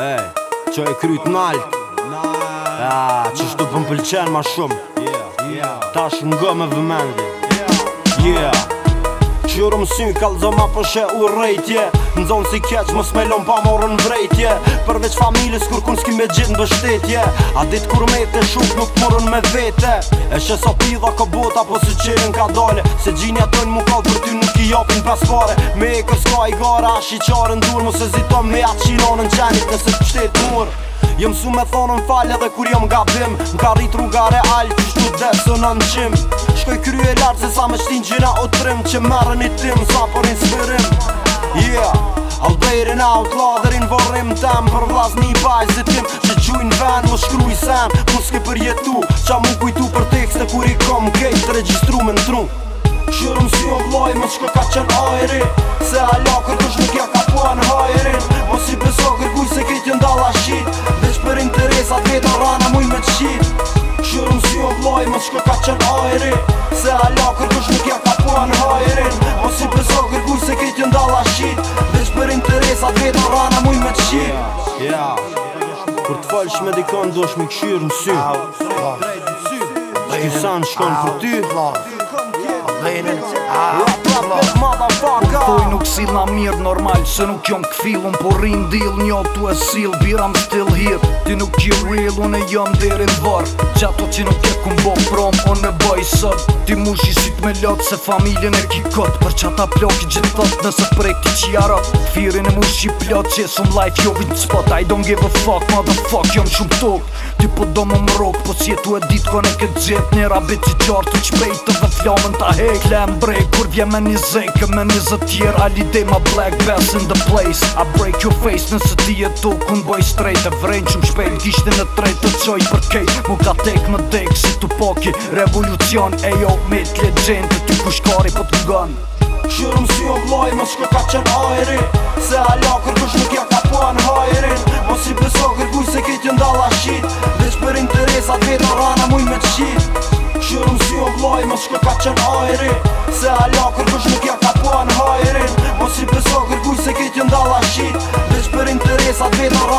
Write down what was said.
Ej, që e kryt nalt A, që shtu pëm pëlqen ma shumë Ta shumë gëmë dhe mendje yeah. Gjurëm më sy, kalzo ma she u rejtje Në zonë si keq, më smelon pa morën vrejtje Përveç familës, kur kun s'ki me gjithë në bështetje A ditë kur me të shumë, nuk morën me vete E shë so pidha ko bota, po si qërën ka dole Se gjinja tënë mu kalë, për ty nuk i jopin paskore Me e kësko i gara, a shi qarë durë Mu se zito me atë qilonë në qenit, nëse të shtetë murë Jëmë su me thonën falë edhe kur jëmë gabim Më ka rritë rrugare alë, kështu desë në në qimë shkoj e lartë Se sa me shtin gjina o trim Që marrë një tim sa për inspirim Yeah, I'll bait it out Lather in vorim tam Për vlas një baj tim Që quj në ven më shkru i sen Më s'ke për jetu Qa mu kujtu për tekste Kur i kom gej të regjistru me në tru Qërëm si o vloj më shkë ka qen ajri Se a lakër kësh nuk ja ka puan hajrin mos kjo ka qen ajri Se ala kur kush nuk ja ka pua në hajrin Po si përso kërkuj se ke ndalla shqit Veç për interesa vetë o rana muj me të shqit yeah, yeah. Kur të falë me dikon do është mi këshirë në sy Që kësan shkon për ty Lenin Thuj nuk si la mirë normal Se nuk jom këfilën Por rin dil njo e sil Biram still here fuck you real Unë e jam dherë në varë Gjato që nuk e kumë bo prom Unë e bëj sot Ti mu shisit me lotë Se familjen e ki Për që ata ploki gjithë thot Nëse prej ti që jara Firin e mu shi plotë Që e sum life jo vitë spot I don't give a fuck Motherfuck jam shumë tokë Ti po do më më rok Po si e tu e ditë ko në këtë gjep Një rabit që qartë të qpejtë Dhe flamën ta hek Lem brej Kur vje me një zekë Me një zë tjerë Ali dej ma black bass in the place I break your face Nëse ti e tu kun boj straight E vrejnë qëm shpejt Gishtin e trejt Të qoj për kejt Mu ka tek më tek Si tu poki Revolucion E jo mit legend Ty ku shkari po të gën Shurëm si o vloj Më shko ka qen ajri Se kush nuk ja ka puan hajrin që në hajri Se halja kur kush nuk ja ka pua në hajri Mos i beso kur kuj se kitë jëndala shqit Dhe që për interesat vetë